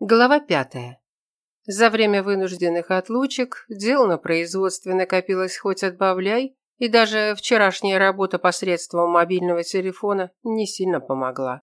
Глава пятая. За время вынужденных отлучек дел на производстве накопилось хоть отбавляй, и даже вчерашняя работа посредством мобильного телефона не сильно помогла.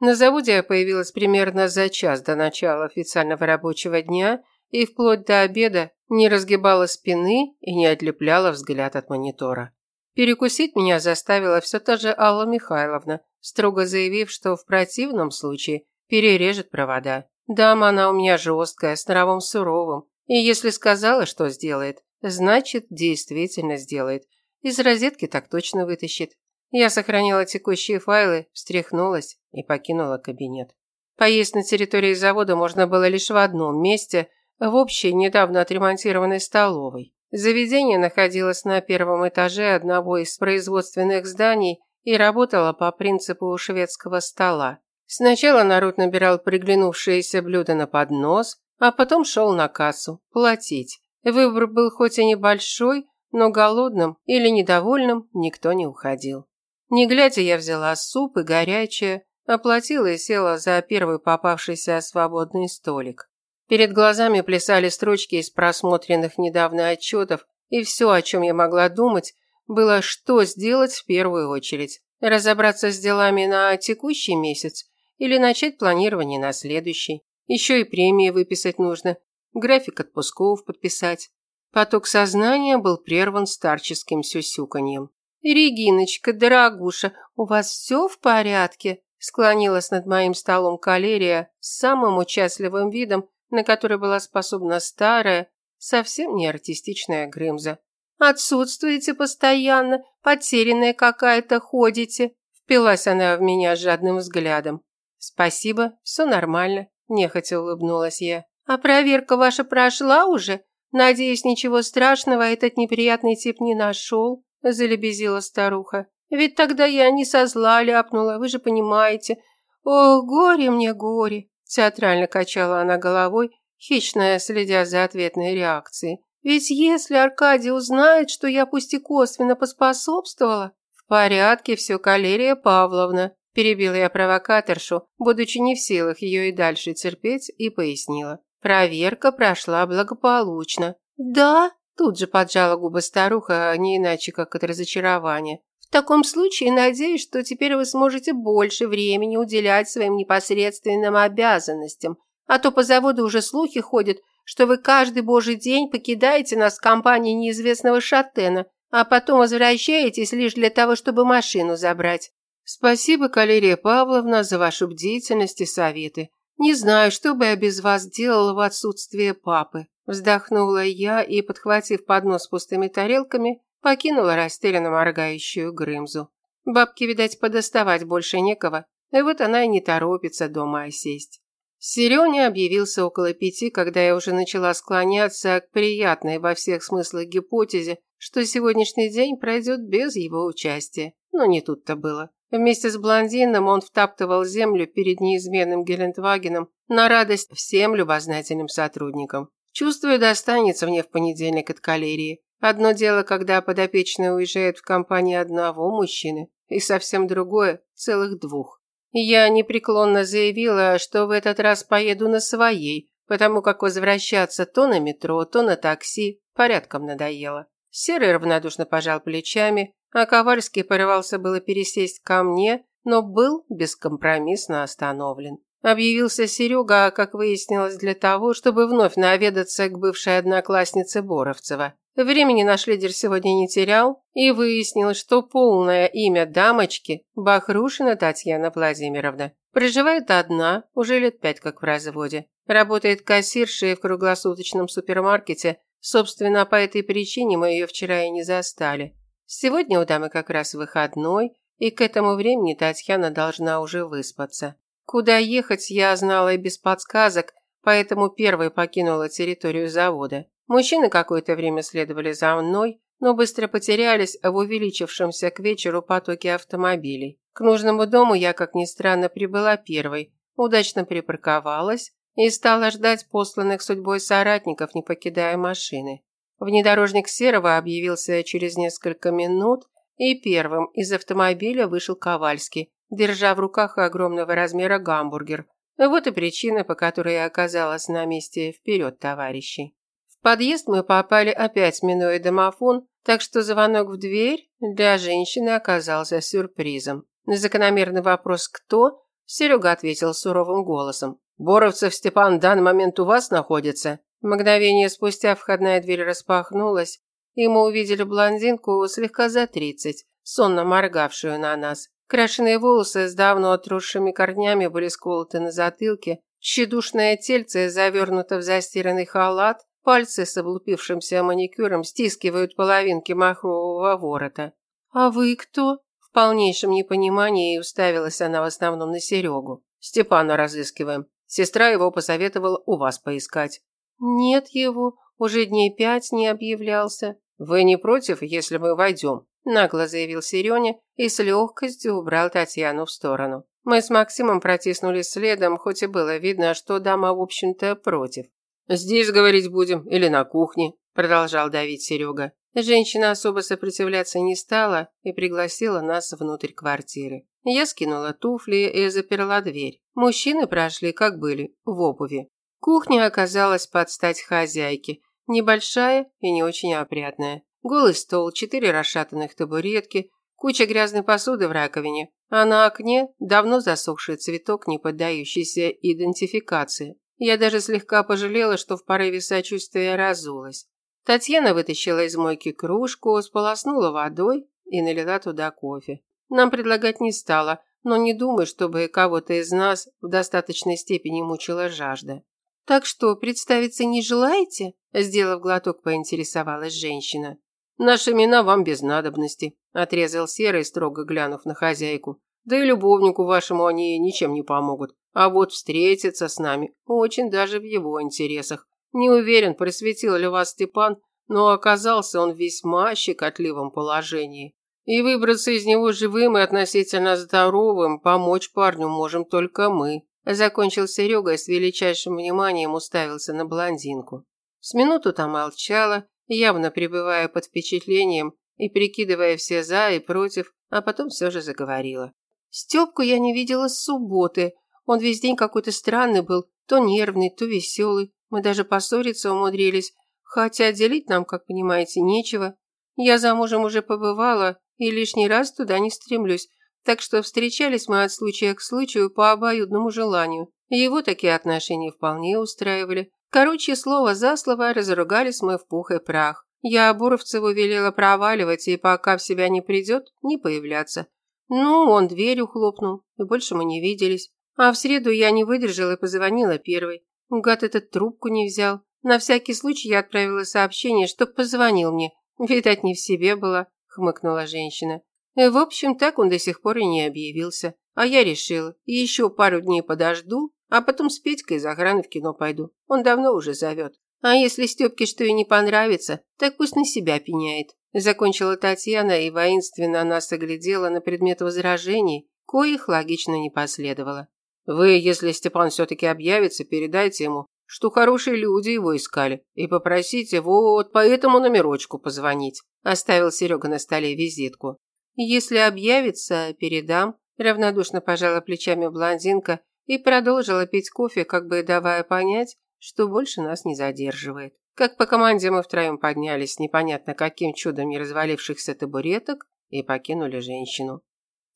На заводе я появилась примерно за час до начала официального рабочего дня и вплоть до обеда не разгибала спины и не отлепляла взгляд от монитора. Перекусить меня заставила все та же Алла Михайловна, строго заявив, что в противном случае перережет провода. Дама она у меня жесткая, с нравом суровым. И если сказала, что сделает, значит, действительно сделает. Из розетки так точно вытащит. Я сохранила текущие файлы, встряхнулась и покинула кабинет. Поесть на территории завода можно было лишь в одном месте, в общей, недавно отремонтированной столовой. Заведение находилось на первом этаже одного из производственных зданий и работало по принципу шведского стола. Сначала народ набирал приглянувшиеся блюда на поднос, а потом шел на кассу платить. Выбор был хоть и небольшой, но голодным или недовольным никто не уходил. Не глядя, я взяла суп и горячее, оплатила и села за первый попавшийся свободный столик. Перед глазами плясали строчки из просмотренных недавно отчетов, и все, о чем я могла думать, было, что сделать в первую очередь. Разобраться с делами на текущий месяц или начать планирование на следующий. Еще и премии выписать нужно, график отпусков подписать. Поток сознания был прерван старческим сюсюканьем. «Региночка, дорогуша, у вас все в порядке?» Склонилась над моим столом калерия с самым участливым видом, на который была способна старая, совсем не артистичная Грымза. «Отсутствуете постоянно, потерянная какая-то ходите», впилась она в меня жадным взглядом. «Спасибо, все нормально», – нехотя улыбнулась я. «А проверка ваша прошла уже? Надеюсь, ничего страшного этот неприятный тип не нашел?» – залебезила старуха. «Ведь тогда я не со зла ляпнула, вы же понимаете. Ох, горе мне, горе!» – театрально качала она головой, хищная, следя за ответной реакцией. «Ведь если Аркадий узнает, что я пусть и косвенно поспособствовала...» «В порядке все, Калерия Павловна», Перебила я провокаторшу, будучи не в силах ее и дальше терпеть, и пояснила. Проверка прошла благополучно. «Да?» – тут же поджала губы старуха, а не иначе, как от разочарования. «В таком случае надеюсь, что теперь вы сможете больше времени уделять своим непосредственным обязанностям, а то по заводу уже слухи ходят, что вы каждый божий день покидаете нас в компании неизвестного шатена, а потом возвращаетесь лишь для того, чтобы машину забрать. Спасибо, Калерия Павловна, за вашу бдительность и советы. Не знаю, что бы я без вас делала в отсутствие папы. Вздохнула я и, подхватив поднос с пустыми тарелками, покинула растерянно моргающую Грымзу. Бабке, видать, подоставать больше некого, и вот она и не торопится дома осесть. Серёня объявился около пяти, когда я уже начала склоняться к приятной во всех смыслах гипотезе, что сегодняшний день пройдет без его участия. Но не тут-то было. Вместе с блондином он втаптывал землю перед неизменным Гелендвагеном на радость всем любознательным сотрудникам. Чувствую, достанется мне в понедельник от калерии. Одно дело, когда подопечный уезжает в компании одного мужчины, и совсем другое – целых двух. Я непреклонно заявила, что в этот раз поеду на своей, потому как возвращаться то на метро, то на такси порядком надоело. Серый равнодушно пожал плечами, а Ковальский порывался было пересесть ко мне, но был бескомпромиссно остановлен. Объявился Серега, как выяснилось, для того, чтобы вновь наведаться к бывшей однокласснице Боровцева. Времени наш лидер сегодня не терял, и выяснилось, что полное имя дамочки – Бахрушина Татьяна Владимировна. Проживает одна, уже лет пять как в разводе. Работает кассиршей в круглосуточном супермаркете Собственно, по этой причине мы ее вчера и не застали. Сегодня у дамы как раз выходной, и к этому времени Татьяна должна уже выспаться. Куда ехать, я знала и без подсказок, поэтому первой покинула территорию завода. Мужчины какое-то время следовали за мной, но быстро потерялись в увеличившемся к вечеру потоке автомобилей. К нужному дому я, как ни странно, прибыла первой, удачно припарковалась, и стала ждать посланных судьбой соратников, не покидая машины. Внедорожник Серого объявился через несколько минут, и первым из автомобиля вышел Ковальский, держа в руках огромного размера гамбургер. Вот и причина, по которой я оказалась на месте вперед товарищей. В подъезд мы попали опять минуя домофон, так что звонок в дверь для женщины оказался сюрпризом. На закономерный вопрос «Кто?» Серега ответил суровым голосом. «Боровцев Степан в данный момент у вас находится?» Мгновение спустя входная дверь распахнулась, и мы увидели блондинку слегка за тридцать, сонно моргавшую на нас. Крашеные волосы с давно отросшими корнями были сколоты на затылке, тщедушное тельце завернуто в застиранный халат, пальцы с облупившимся маникюром стискивают половинки махрового ворота. «А вы кто?» В полнейшем непонимании уставилась она в основном на Серегу. «Степана разыскиваем. Сестра его посоветовала у вас поискать». «Нет его, уже дней пять не объявлялся». «Вы не против, если мы войдем?» нагло заявил Сереня и с легкостью убрал Татьяну в сторону. Мы с Максимом протиснулись следом, хоть и было видно, что дама, в общем-то, против. «Здесь говорить будем или на кухне?» – продолжал давить Серега. Женщина особо сопротивляться не стала и пригласила нас внутрь квартиры. Я скинула туфли и заперла дверь. Мужчины прошли, как были, в обуви. Кухня оказалась под стать хозяйке. Небольшая и не очень опрятная. Голый стол, четыре расшатанных табуретки, куча грязной посуды в раковине, а на окне давно засохший цветок, не поддающийся идентификации. Я даже слегка пожалела, что в порыве сочувствия разулась. Татьяна вытащила из мойки кружку, сполоснула водой и налила туда кофе. Нам предлагать не стала, но не думаю, чтобы кого-то из нас в достаточной степени мучила жажда. «Так что, представиться не желаете?» Сделав глоток, поинтересовалась женщина. Наши имена вам без надобности, отрезал Серый, строго глянув на хозяйку. Да и любовнику вашему они ничем не помогут. А вот встретиться с нами очень даже в его интересах. Не уверен, просветил ли вас Степан, но оказался он в весьма щекотливом положении. И выбраться из него живым и относительно здоровым помочь парню можем только мы. Закончил Серега и с величайшим вниманием уставился на блондинку. С минуту там молчала, явно пребывая под впечатлением и прикидывая все за и против, а потом все же заговорила. Степку я не видела с субботы. Он весь день какой-то странный был, то нервный, то веселый. Мы даже поссориться умудрились, хотя делить нам, как понимаете, нечего. Я замужем уже побывала и лишний раз туда не стремлюсь, так что встречались мы от случая к случаю по обоюдному желанию. Его такие отношения вполне устраивали. Короче, слово за слово разругались мы в пух и прах. Я Буровцеву велела проваливать и пока в себя не придет, не появляться. Ну, он дверью хлопнул, и больше мы не виделись. А в среду я не выдержала и позвонила первой. Гад этот трубку не взял. На всякий случай я отправила сообщение, чтоб позвонил мне. Видать, не в себе была, хмыкнула женщина. В общем, так он до сих пор и не объявился. А я решила, еще пару дней подожду, а потом с Петькой из охраны в кино пойду. Он давно уже зовет. А если Степке что и не понравится, так пусть на себя пеняет. Закончила Татьяна и воинственно нас оглядела на предмет возражений, коих логично не последовало. Вы, если Степан все-таки объявится, передайте ему, что хорошие люди его искали, и попросите вот по этому номерочку позвонить. Оставил Серега на столе визитку. Если объявится, передам. Равнодушно пожала плечами блондинка и продолжила пить кофе, как бы давая понять, что больше нас не задерживает. Как по команде мы втроем поднялись непонятно каким чудом не развалившихся табуреток и покинули женщину.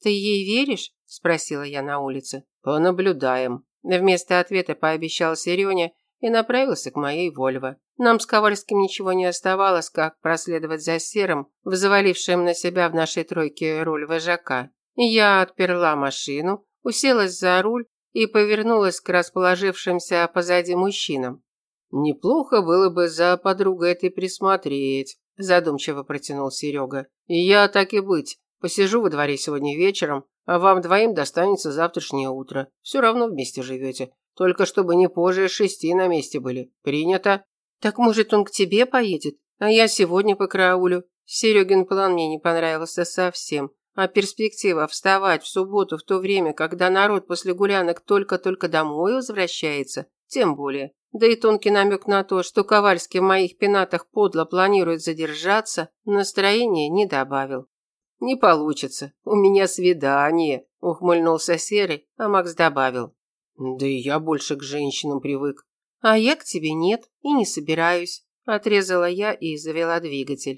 «Ты ей веришь?» – спросила я на улице. «Понаблюдаем». Вместо ответа пообещал Сереня и направился к моей Вольво. Нам с Ковальским ничего не оставалось, как проследовать за Серым, взвалившим на себя в нашей тройке роль вожака. Я отперла машину, уселась за руль и повернулась к расположившимся позади мужчинам. «Неплохо было бы за подругой этой присмотреть», – задумчиво протянул Серега. «И я, так и быть, посижу во дворе сегодня вечером, а вам двоим достанется завтрашнее утро. Все равно вместе живете. Только чтобы не позже шести на месте были. Принято?» «Так, может, он к тебе поедет? А я сегодня по караулю?» Серегин план мне не понравился совсем. А перспектива вставать в субботу в то время, когда народ после гулянок только-только домой возвращается, тем более. Да и тонкий намек на то, что Ковальский в моих пенатах подло планирует задержаться, настроение не добавил. «Не получится. У меня свидание», – ухмыльнулся Серый, а Макс добавил. Да и я больше к женщинам привык. А я к тебе нет и не собираюсь. Отрезала я и завела двигатель.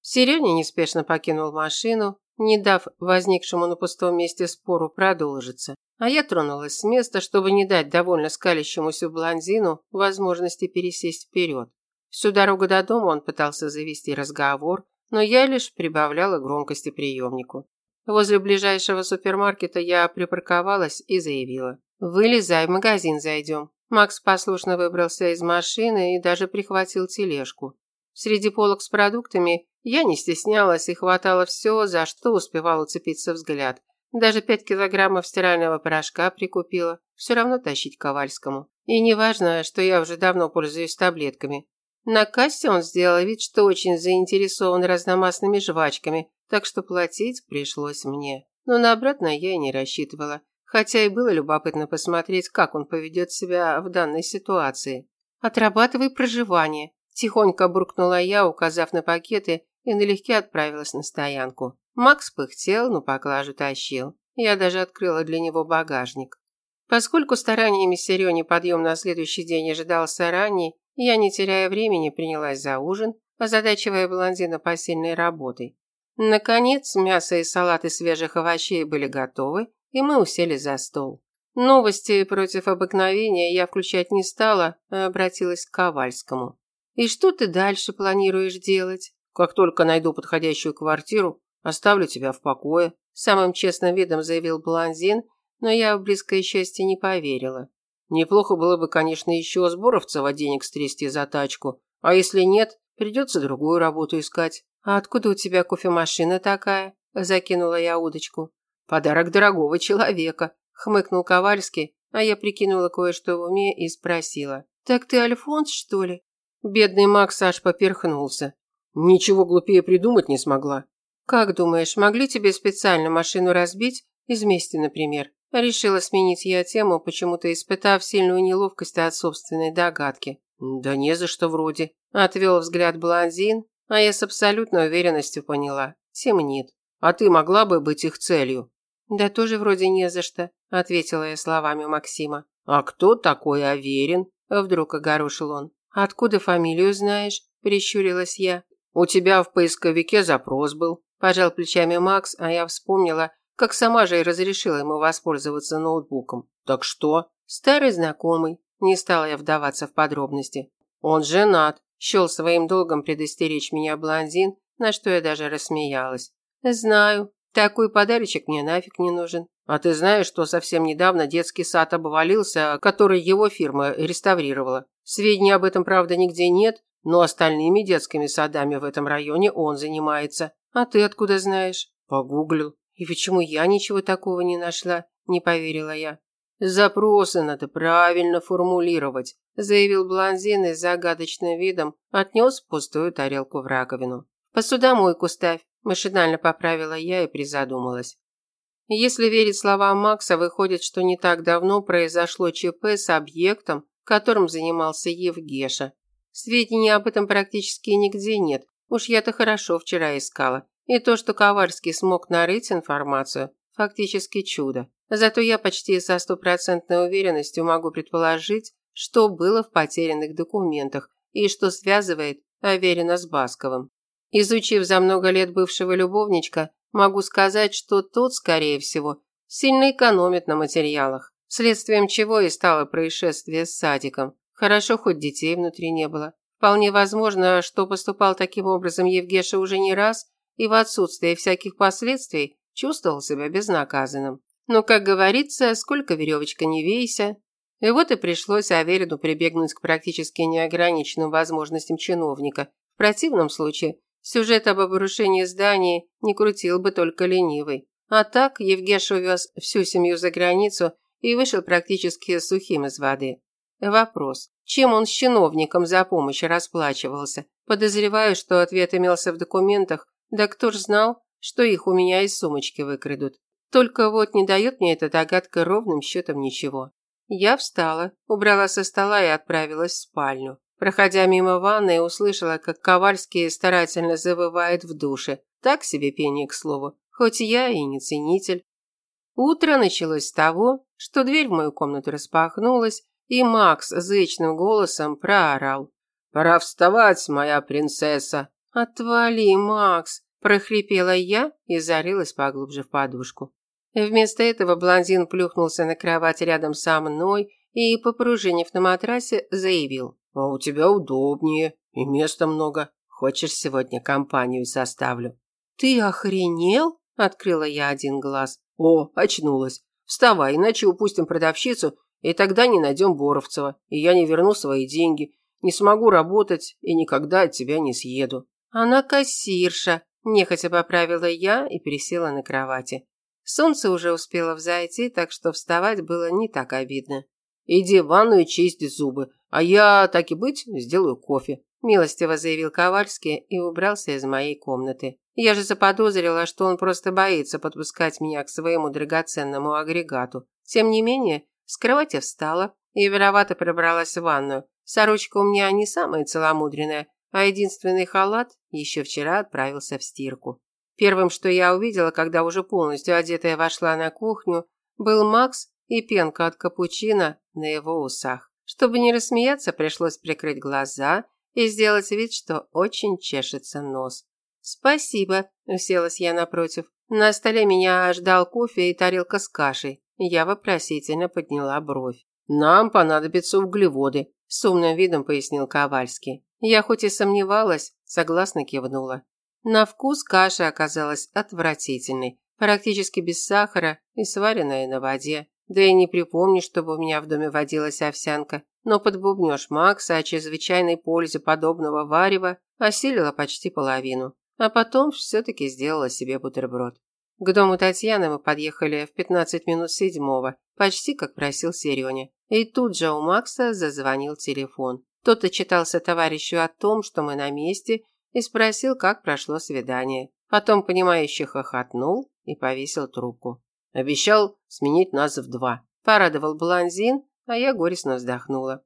Серёня неспешно покинул машину, не дав возникшему на пустом месте спору продолжиться. А я тронулась с места, чтобы не дать довольно скалящемуся блондину возможности пересесть вперед. Всю дорогу до дома он пытался завести разговор, но я лишь прибавляла громкости приемнику. Возле ближайшего супермаркета я припарковалась и заявила. «Вылезай, в магазин зайдем». Макс послушно выбрался из машины и даже прихватил тележку. Среди полок с продуктами я не стеснялась и хватала все, за что успевал уцепиться взгляд. Даже пять килограммов стирального порошка прикупила. Все равно тащить Ковальскому. И неважно, что я уже давно пользуюсь таблетками. На кассе он сделал вид, что очень заинтересован разномастными жвачками, так что платить пришлось мне. Но на обратное я и не рассчитывала, хотя и было любопытно посмотреть, как он поведет себя в данной ситуации. «Отрабатывай проживание», – тихонько буркнула я, указав на пакеты, и налегке отправилась на стоянку. Макс пыхтел, но поклажу тащил. Я даже открыла для него багажник. Поскольку стараниями Серёни подъем на следующий день ожидался ранний, я, не теряя времени, принялась за ужин, озадачивая блондина посильной работой. Наконец, мясо и салаты свежих овощей были готовы, и мы усели за стол. Новости против обыкновения я включать не стала, а обратилась к Ковальскому. «И что ты дальше планируешь делать?» «Как только найду подходящую квартиру, оставлю тебя в покое», самым честным видом заявил блондин, но я в близкое счастье не поверила. Неплохо было бы, конечно, еще Сборовцева денег стрясти за тачку. А если нет, придется другую работу искать. А откуда у тебя кофемашина такая? Закинула я удочку. Подарок дорогого человека, хмыкнул Ковальский, а я прикинула кое-что в уме и спросила. Так ты Альфонс, что ли? Бедный Макс аж поперхнулся. Ничего глупее придумать не смогла. Как думаешь, могли тебе специально машину разбить? Из мести, например. Решила сменить я тему, почему-то испытав сильную неловкость от собственной догадки. Да не за что вроде. Отвел взгляд блондин, а я с абсолютной уверенностью поняла. Темнит. А ты могла бы быть их целью? Да тоже вроде не за что, ответила я словами Максима. А кто такой Аверин? Вдруг огорошил он. Откуда фамилию знаешь? Прищурилась я. У тебя в поисковике запрос был. Пожал плечами Макс, а я вспомнила, как сама же и разрешила ему воспользоваться ноутбуком. Так что? Старый знакомый. Не стала я вдаваться в подробности. Он женат. Счел своим долгом предостеречь меня блондин, на что я даже рассмеялась. Знаю. Такой подарочек мне нафиг не нужен. А ты знаешь, что совсем недавно детский сад обвалился, который его фирма реставрировала? Сведений об этом, правда, нигде нет, но остальными детскими садами в этом районе он занимается. А ты откуда знаешь? Погуглил. И почему я ничего такого не нашла? Не поверила я. Запросы надо правильно формулировать, заявил блондин и с загадочным видом отнес пустую тарелку в раковину. Посудомойку ставь, машинально поправила я и призадумалась. Если верить словам Макса, выходит, что не так давно произошло ЧП с объектом, которым занимался Евгеша. Сведений об этом практически нигде нет. Уж я-то хорошо вчера искала. И то, что Ковальский смог нарыть информацию, фактически чудо. Зато я почти со стопроцентной уверенностью могу предположить, что было в потерянных документах и что связывает Аверина с Басковым. Изучив за много лет бывшего любовничка, могу сказать, что тот, скорее всего, сильно экономит на материалах, следствием чего и стало происшествие с садиком. Хорошо, хоть детей внутри не было. Вполне возможно, что поступал таким образом Евгеша уже не раз и в отсутствие всяких последствий чувствовал себя безнаказанным. Но, как говорится, сколько веревочка не вейся. И вот и пришлось Аверину прибегнуть к практически неограниченным возможностям чиновника. В противном случае сюжет об обрушении здания не крутил бы только ленивый. А так Евгеш увез всю семью за границу и вышел практически сухим из воды. Вопрос. Чем он с чиновником за помощь расплачивался? Подозреваю, что ответ имелся в документах, да кто ж знал, что их у меня из сумочки выкрадут. Только вот не дает мне эта догадка ровным счетом ничего. Я встала, убрала со стола и отправилась в спальню. Проходя мимо ванной, услышала, как Ковальский старательно завывает в душе. Так себе пение, к слову, хоть я и не ценитель. Утро началось с того, что дверь в мою комнату распахнулась, и Макс зычным голосом проорал. «Пора вставать, моя принцесса!» «Отвали, Макс!» – прохрипела я и зарылась поглубже в подушку. Вместо этого блондин плюхнулся на кровать рядом со мной и, попружинив на матрасе, заявил. «А у тебя удобнее, и места много. Хочешь, сегодня компанию составлю?» «Ты охренел?» – открыла я один глаз. «О, очнулась. Вставай, иначе упустим продавщицу, и тогда не найдем Боровцева, и я не верну свои деньги, не смогу работать и никогда от тебя не съеду». «Она кассирша», – нехотя поправила я и пересела на кровати. Солнце уже успело взойти, так что вставать было не так обидно. «Иди в ванную чисти зубы, а я, так и быть, сделаю кофе», – милостиво заявил Ковальский и убрался из моей комнаты. Я же заподозрила, что он просто боится подпускать меня к своему драгоценному агрегату. Тем не менее, с кровати встала и виновато пробралась в ванную. Сорочка у меня не самая целомудренная, а единственный халат еще вчера отправился в стирку. Первым, что я увидела, когда уже полностью одетая вошла на кухню, был Макс и пенка от капучино на его усах. Чтобы не рассмеяться, пришлось прикрыть глаза и сделать вид, что очень чешется нос. «Спасибо», – уселась я напротив. На столе меня ждал кофе и тарелка с кашей. Я вопросительно подняла бровь. «Нам понадобятся углеводы», – с умным видом пояснил Ковальский. Я хоть и сомневалась, согласно кивнула. На вкус каша оказалась отвратительной, практически без сахара и сваренная на воде. Да и не припомню, чтобы у меня в доме водилась овсянка. Но подбубнёж Макса о чрезвычайной пользе подобного варева осилила почти половину. А потом все-таки сделала себе бутерброд. К дому Татьяны мы подъехали в 15 минут седьмого, почти как просил Сереня. И тут же у Макса зазвонил телефон. Тот отчитался товарищу о том, что мы на месте, и спросил, как прошло свидание. Потом, понимающе хохотнул и повесил трубку. Обещал сменить нас в два. Порадовал блондин, а я горестно вздохнула.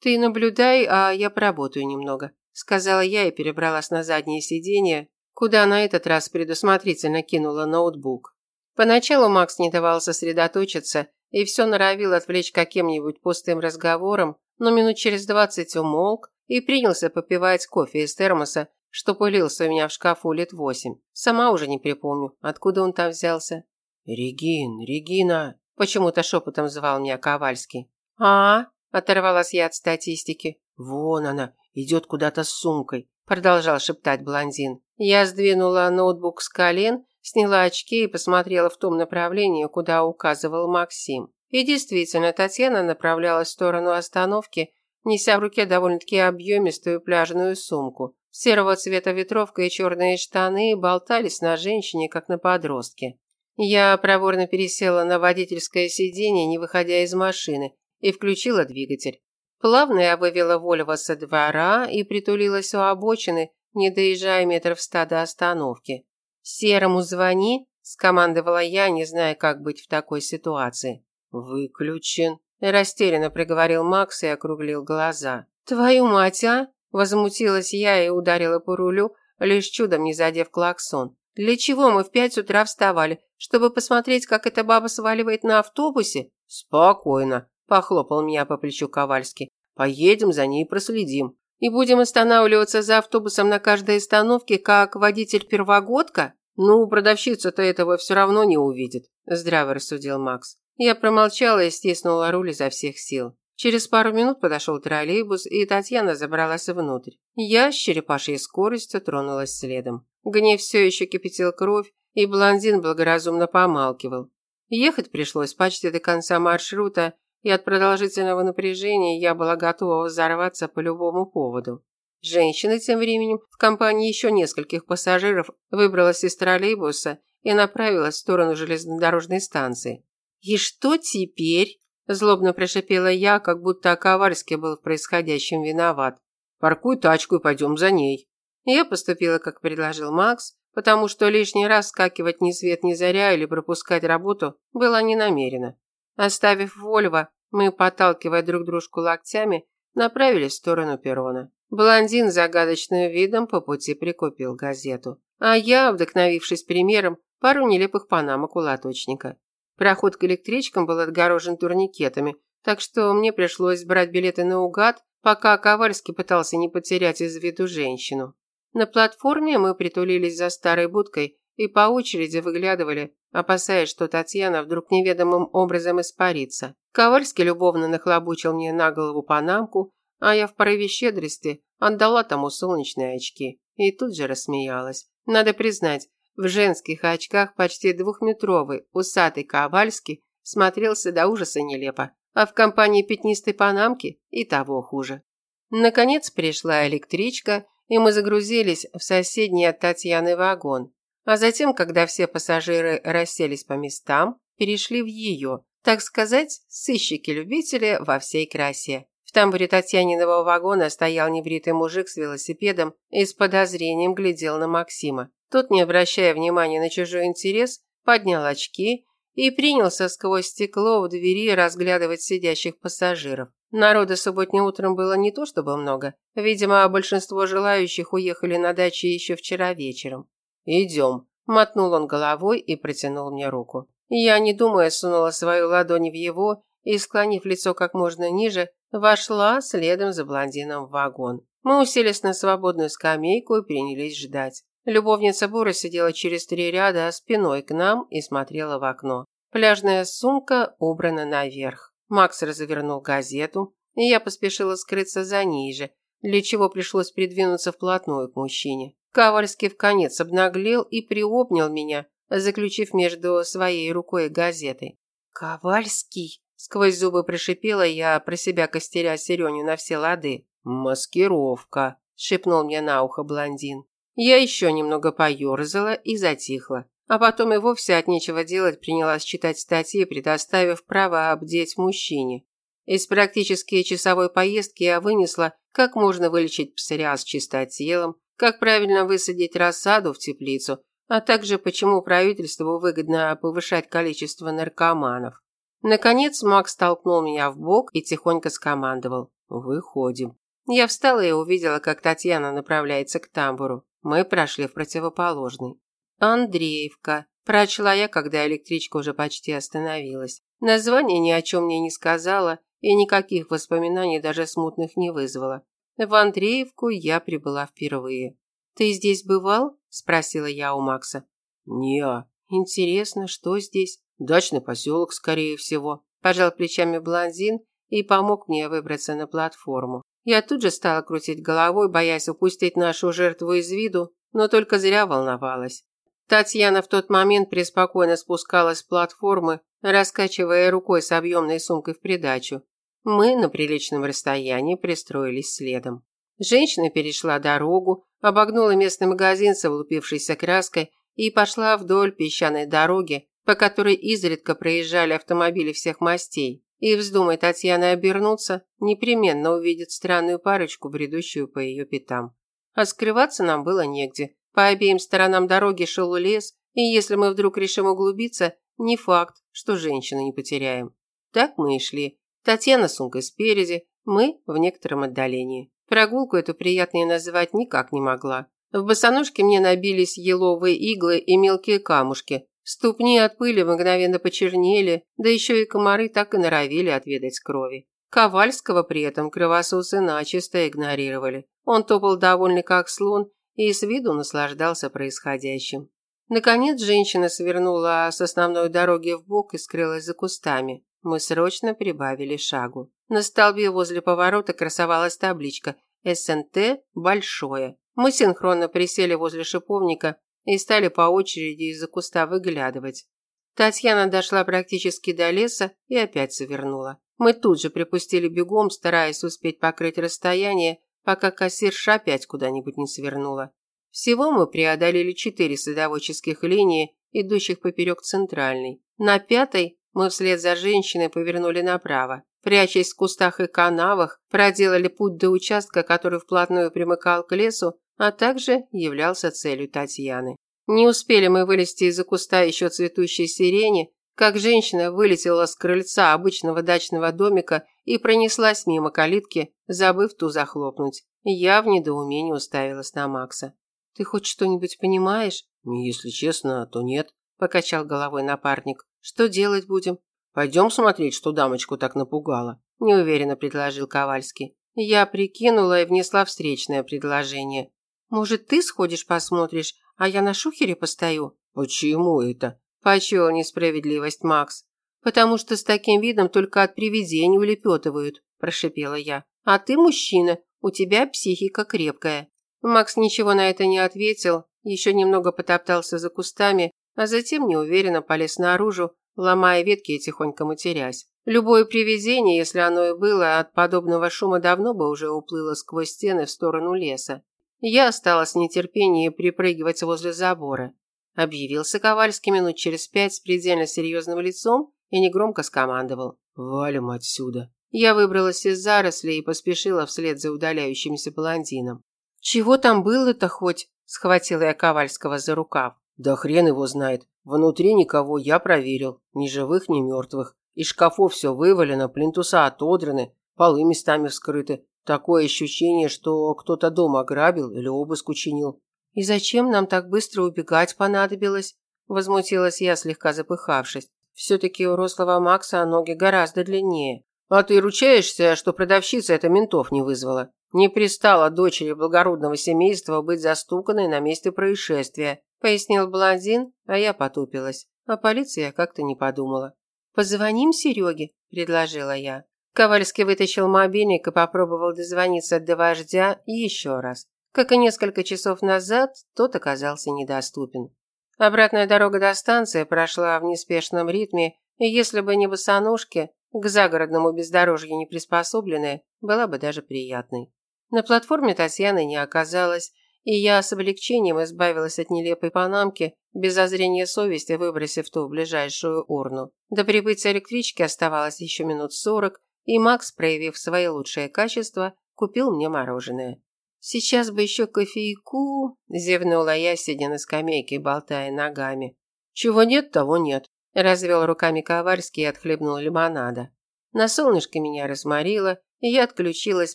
«Ты наблюдай, а я поработаю немного», – сказала я и перебралась на заднее сиденье, куда на этот раз предусмотрительно кинула ноутбук. Поначалу Макс не давал сосредоточиться и все норовил отвлечь каким-нибудь пустым разговором, но минут через двадцать умолк и принялся попивать кофе из термоса, что пылился у меня в шкафу лет восемь. Сама уже не припомню, откуда он там взялся. «Регин, Регина!» – почему-то шепотом звал меня Ковальский. «А?» – оторвалась я от статистики. «Вон она, идет куда-то с сумкой», – продолжал шептать блондин. Я сдвинула ноутбук с колен, сняла очки и посмотрела в том направлении, куда указывал Максим. И действительно, Татьяна направлялась в сторону остановки, неся в руке довольно-таки объемистую пляжную сумку. Серого цвета ветровка и черные штаны болтались на женщине, как на подростке. Я проворно пересела на водительское сиденье, не выходя из машины, и включила двигатель. Плавно я вывела Вольво со двора и притулилась у обочины, не доезжая метров ста до остановки. «Серому звони», – скомандовала я, не зная, как быть в такой ситуации. «Выключен», – растерянно проговорил Макс и округлил глаза. «Твою мать, а!» Возмутилась я и ударила по рулю, лишь чудом не задев клаксон. Для чего мы в пять утра вставали? Чтобы посмотреть, как эта баба сваливает на автобусе? Спокойно, похлопал меня по плечу Ковальский. Поедем за ней и проследим. И будем останавливаться за автобусом на каждой остановке, как водитель-первогодка? Ну, продавщица-то этого все равно не увидит, здраво рассудил Макс. Я промолчала и стиснула руль изо всех сил. Через пару минут подошел троллейбус, и Татьяна забралась внутрь. Я с черепашьей скоростью тронулась следом. Гнев все еще кипятил кровь, и блондин благоразумно помалкивал. Ехать пришлось почти до конца маршрута, и от продолжительного напряжения я была готова взорваться по любому поводу. Женщина тем временем в компании еще нескольких пассажиров выбралась из троллейбуса и направилась в сторону железнодорожной станции. «И что теперь?» Злобно прошипела я, как будто Ковальский был в происходящем виноват. «Паркуй тачку и пойдем за ней». Я поступила, как предложил Макс, потому что лишний раз скакивать ни свет ни заря или пропускать работу было не намерено. Оставив Вольво, мы, подталкивая друг дружку локтями, направились в сторону перрона. Блондин загадочным видом по пути прикупил газету. А я, вдохновившись примером, пару нелепых панамок у лоточника. Проход к электричкам был отгорожен турникетами, так что мне пришлось брать билеты наугад, пока Ковальский пытался не потерять из виду женщину. На платформе мы притулились за старой будкой и по очереди выглядывали, опасаясь, что Татьяна вдруг неведомым образом испарится. Ковальский любовно нахлобучил мне на голову панамку, а я в порыве щедрости отдала тому солнечные очки и тут же рассмеялась. Надо признать, в женских очках почти двухметровый усатый Ковальский смотрелся до ужаса нелепо, а в компании пятнистой панамки и того хуже. Наконец пришла электричка, и мы загрузились в соседний от Татьяны вагон. А затем, когда все пассажиры расселись по местам, перешли в ее, так сказать, сыщики-любители во всей красе. В тамбуре Татьяниного вагона стоял небритый мужик с велосипедом и с подозрением глядел на Максима. Тот, не обращая внимания на чужой интерес, поднял очки и принялся сквозь стекло в двери разглядывать сидящих пассажиров. Народа субботним утром было не то чтобы много. Видимо, большинство желающих уехали на даче еще вчера вечером. «Идем», – мотнул он головой и протянул мне руку. Я, не думая, сунула свою ладонь в его и, склонив лицо как можно ниже, вошла следом за блондином в вагон. Мы уселись на свободную скамейку и принялись ждать. Любовница Бура сидела через три ряда спиной к нам и смотрела в окно. Пляжная сумка убрана наверх. Макс развернул газету, и я поспешила скрыться за ней же, для чего пришлось придвинуться вплотную к мужчине. Ковальский в конец обнаглел и приобнял меня, заключив между своей рукой и газетой. «Ковальский!» – сквозь зубы прошипела я, про себя костеря Сереню на все лады. «Маскировка!» – шепнул мне на ухо блондин. Я еще немного поерзала и затихла. А потом и вовсе от нечего делать принялась читать статьи, предоставив право обдеть мужчине. Из практически часовой поездки я вынесла, как можно вылечить псориаз чистотелом, как правильно высадить рассаду в теплицу, а также почему правительству выгодно повышать количество наркоманов. Наконец Макс толкнул меня в бок и тихонько скомандовал «Выходим». Я встала и увидела, как Татьяна направляется к тамбуру. Мы прошли в противоположный. «Андреевка», – прочла я, когда электричка уже почти остановилась. Название ни о чем мне не сказала и никаких воспоминаний даже смутных не вызвало. В Андреевку я прибыла впервые. «Ты здесь бывал?» – спросила я у Макса. «Не-а». «Интересно, что здесь?» «Дачный поселок, скорее всего». Пожал плечами блондин и помог мне выбраться на платформу. Я тут же стала крутить головой, боясь упустить нашу жертву из виду, но только зря волновалась. Татьяна в тот момент преспокойно спускалась с платформы, раскачивая рукой с объемной сумкой в придачу. Мы на приличном расстоянии пристроились следом. Женщина перешла дорогу, обогнула местный магазин с облупившейся краской и пошла вдоль песчаной дороги, по которой изредка проезжали автомобили всех мастей. И вздумай Татьяна обернуться, непременно увидит странную парочку, бредущую по ее пятам. А скрываться нам было негде. По обеим сторонам дороги шел лес, и если мы вдруг решим углубиться, не факт, что женщину не потеряем. Так мы и шли, Татьяна сумкой спереди, мы в некотором отдалении. Прогулку эту приятнее называть никак не могла. В босоножке мне набились еловые иглы и мелкие камушки. Ступни от пыли мгновенно почернели, да еще и комары так и норовили отведать крови. Ковальского при этом кровососы начисто игнорировали. Он топал довольный как слон и с виду наслаждался происходящим. Наконец женщина свернула с основной дороги в бок и скрылась за кустами. Мы срочно прибавили шагу. На столбе возле поворота красовалась табличка «СНТ Большое». Мы синхронно присели возле шиповника и стали по очереди из-за куста выглядывать. Татьяна дошла практически до леса и опять завернула. Мы тут же припустили бегом, стараясь успеть покрыть расстояние, пока кассирша опять куда-нибудь не свернула. Всего мы преодолели четыре садоводческих линии, идущих поперек центральной. На пятой мы вслед за женщиной повернули направо. Прячась в кустах и канавах, проделали путь до участка, который вплотную примыкал к лесу, а также являлся целью Татьяны. Не успели мы вылезти из-за куста еще цветущей сирени, как женщина вылетела с крыльца обычного дачного домика и пронеслась мимо калитки, забыв ту захлопнуть. Я в недоумении уставилась на Макса. «Ты хоть что-нибудь понимаешь?» «Если честно, то нет», – покачал головой напарник. Что делать будем? Пойдем смотреть, что дамочку так напугало, неуверенно предложил Ковальский. Я прикинула и внесла встречное предложение. Может, ты сходишь посмотришь, а я на шухере постою? Почему это? Почуял несправедливость Макс. Потому что с таким видом только от привидений улепетывают, прошипела я. А ты мужчина, у тебя психика крепкая. Макс ничего на это не ответил, еще немного потоптался за кустами, а затем неуверенно полез наружу, ломая ветки и тихонько матерясь. Любое привидение, если оно и было, от подобного шума давно бы уже уплыло сквозь стены в сторону леса. Я осталась в нетерпении припрыгивать возле забора. Объявился Ковальский минут через пять с предельно серьезным лицом и негромко скомандовал. «Валим отсюда». Я выбралась из зарослей и поспешила вслед за удаляющимся блондином. «Чего там было-то хоть?» – схватила я Ковальского за рукав. «Да хрен его знает. Внутри никого я проверил. Ни живых, ни мертвых. Из шкафов все вывалено, плинтуса отодраны, полы местами вскрыты. Такое ощущение, что кто-то дом ограбил или обыск учинил. «И зачем нам так быстро убегать понадобилось?» Возмутилась я, слегка запыхавшись. Все-таки у рослого Макса ноги гораздо длиннее. «А ты ручаешься, что продавщица это ментов не вызвала? Не пристала дочери благородного семейства быть застуканной на месте происшествия», пояснил блондин, а я потупилась. О полиции я как-то не подумала. «Позвоним Сереге», – предложила я. Ковальский вытащил мобильник и попробовал дозвониться до вождя еще раз. Как и несколько часов назад, тот оказался недоступен. Обратная дорога до станции прошла в неспешном ритме, и если бы не босоножки, к загородному бездорожью не приспособленная, была бы даже приятной. На платформе Татьяны не оказалось, и я с облегчением избавилась от нелепой панамки, без зазрения совести выбросив ту в ближайшую урну. До прибытия электрички оставалось еще минут сорок, и Макс, проявив свои лучшие качества, купил мне мороженое. «Сейчас бы еще кофейку», – зевнула я, сидя на скамейке, болтая ногами. «Чего нет, того нет», – развел руками Ковальский и отхлебнул лимонада. На солнышко меня разморило, и я отключилась,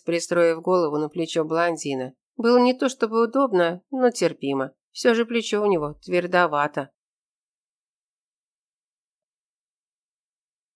пристроив голову на плечо блондина. Было не то чтобы удобно, но терпимо. Все же плечо у него твердовато.